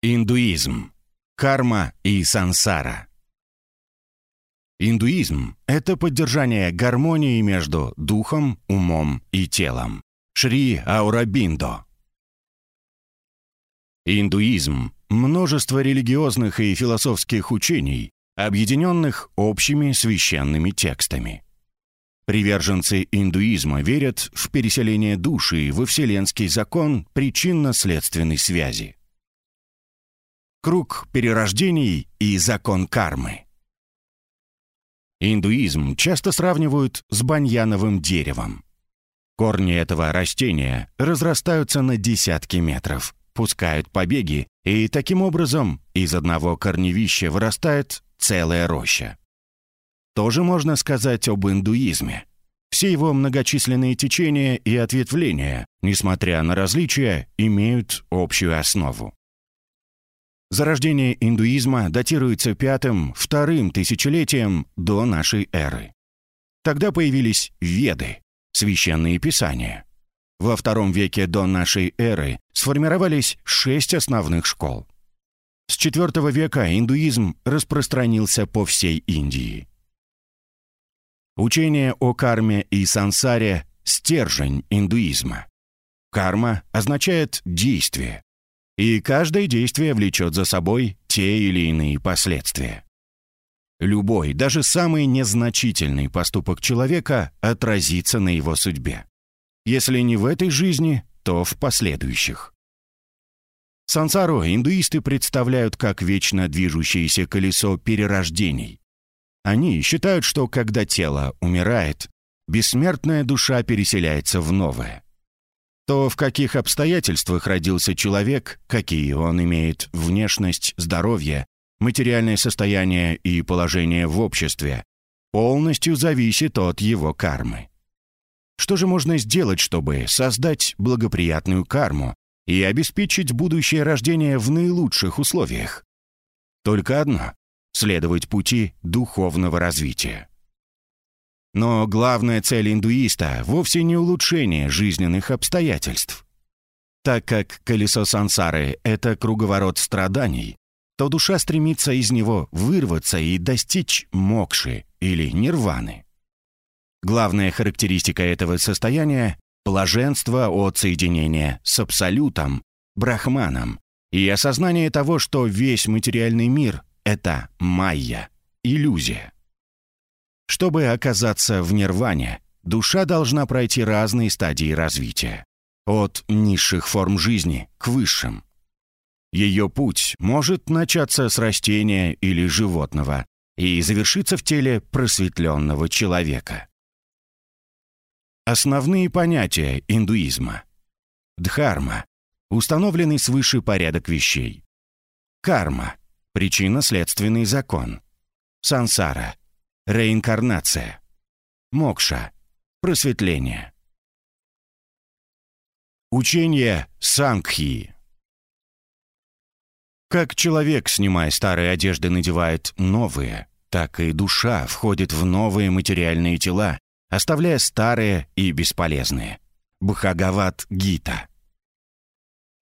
Индуизм. Карма и сансара. Индуизм — это поддержание гармонии между духом, умом и телом. Шри Аурабиндо. Индуизм — множество религиозных и философских учений, объединенных общими священными текстами. Приверженцы индуизма верят в переселение души во вселенский закон причинно-следственной связи круг перерождений и закон кармы. Индуизм часто сравнивают с баньяновым деревом. Корни этого растения разрастаются на десятки метров, пускают побеги, и таким образом из одного корневища вырастает целая роща. Тоже можно сказать об индуизме. Все его многочисленные течения и ответвления, несмотря на различия, имеют общую основу. Зарождение индуизма датируется пятым-вторым тысячелетием до нашей эры. Тогда появились Веды, священные писания. Во втором веке до нашей эры сформировались шесть основных школ. С IV века индуизм распространился по всей Индии. Учение о карме и сансаре – стержень индуизма. Карма означает действие, и каждое действие влечет за собой те или иные последствия. Любой, даже самый незначительный поступок человека отразится на его судьбе. Если не в этой жизни, то в последующих. Сансару индуисты представляют как вечно движущееся колесо перерождений. Они считают, что когда тело умирает, бессмертная душа переселяется в новое то в каких обстоятельствах родился человек, какие он имеет внешность, здоровье, материальное состояние и положение в обществе, полностью зависит от его кармы. Что же можно сделать, чтобы создать благоприятную карму и обеспечить будущее рождение в наилучших условиях? Только одно — следовать пути духовного развития. Но главная цель индуиста вовсе не улучшение жизненных обстоятельств. Так как колесо сансары — это круговорот страданий, то душа стремится из него вырваться и достичь мокши или нирваны. Главная характеристика этого состояния — блаженство от соединения с Абсолютом, Брахманом, и осознание того, что весь материальный мир — это майя, иллюзия. Чтобы оказаться в нирване, душа должна пройти разные стадии развития. От низших форм жизни к высшим. Ее путь может начаться с растения или животного и завершиться в теле просветленного человека. Основные понятия индуизма. Дхарма – установленный свыше порядок вещей. Карма – причинно-следственный закон. Сансара Реинкарнация. Мокша. Просветление. Учение Сангхи. Как человек, снимая старые одежды, надевает новые, так и душа входит в новые материальные тела, оставляя старые и бесполезные. Бхагават-гита.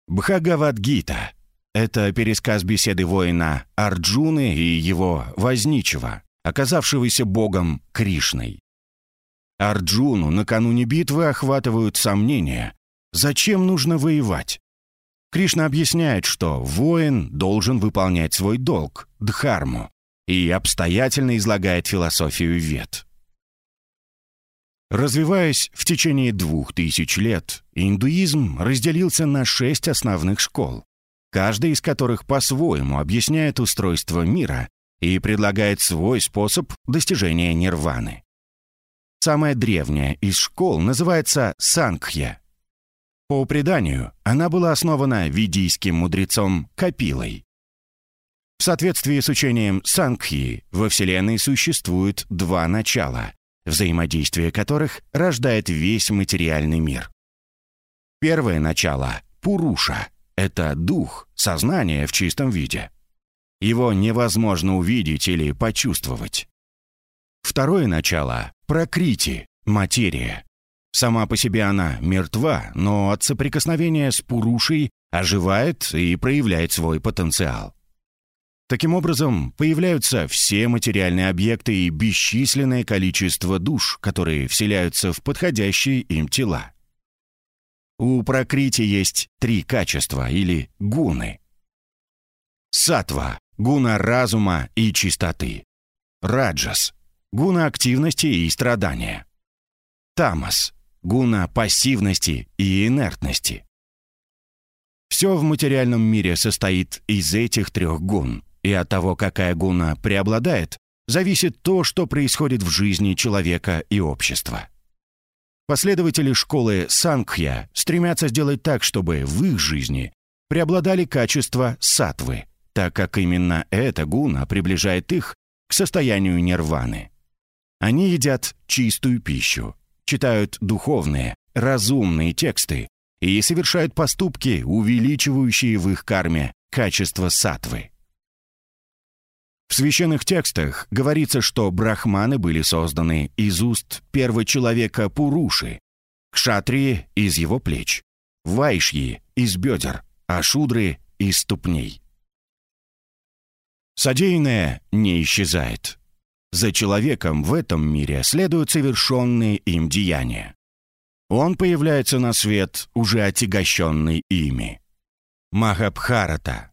Бхагават-гита — это пересказ беседы воина Арджуны и его возничего, оказавшегося богом Кришной. Арджуну накануне битвы охватывают сомнения. Зачем нужно воевать? Кришна объясняет, что воин должен выполнять свой долг, дхарму, и обстоятельно излагает философию вет. Развиваясь в течение двух тысяч лет, индуизм разделился на шесть основных школ, каждая из которых по-своему объясняет устройство мира и предлагает свой способ достижения нирваны. Самая древняя из школ называется Сангхья. По преданию, она была основана ведийским мудрецом Капилой. В соответствии с учением Сангхи во Вселенной существует два начала, взаимодействие которых рождает весь материальный мир. Первое начало — Пуруша — это дух, сознание в чистом виде. Его невозможно увидеть или почувствовать. Второе начало — прокрити, материя. Сама по себе она мертва, но от соприкосновения с Пурушей оживает и проявляет свой потенциал. Таким образом, появляются все материальные объекты и бесчисленное количество душ, которые вселяются в подходящие им тела. У прокрити есть три качества или гуны. Сатва – гуна разума и чистоты. Раджас – гуна активности и страдания. Тамас – гуна пассивности и инертности. Все в материальном мире состоит из этих трех гун – и от того, какая гуна преобладает, зависит то, что происходит в жизни человека и общества. Последователи школы Сангхья стремятся сделать так, чтобы в их жизни преобладали качества сатвы, так как именно эта гуна приближает их к состоянию нирваны. Они едят чистую пищу, читают духовные, разумные тексты и совершают поступки, увеличивающие в их карме качество сатвы. В священных текстах говорится, что брахманы были созданы из уст первого человека Пуруши, кшатрии — из его плеч, вайшьи — из бедер, а шудры — из ступней. Содеянное не исчезает. За человеком в этом мире следуют совершенные им деяния. Он появляется на свет, уже отягощенный ими. Махабхарата